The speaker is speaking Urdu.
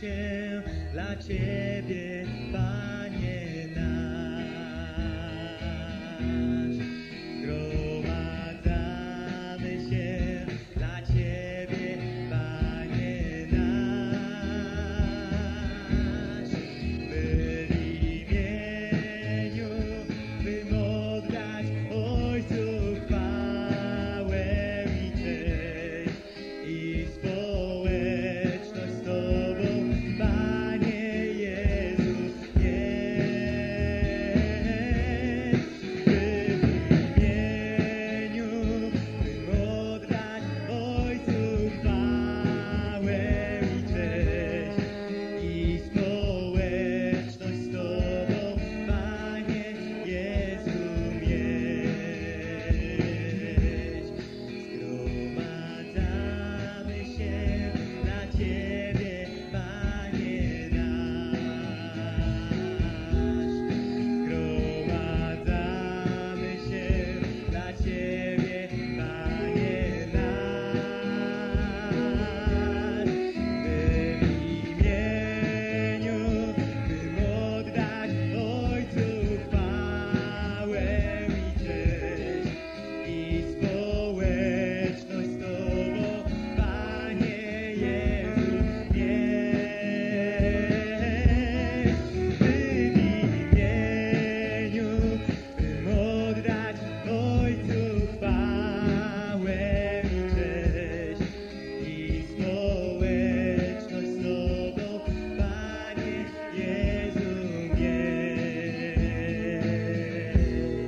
się dla Ciebie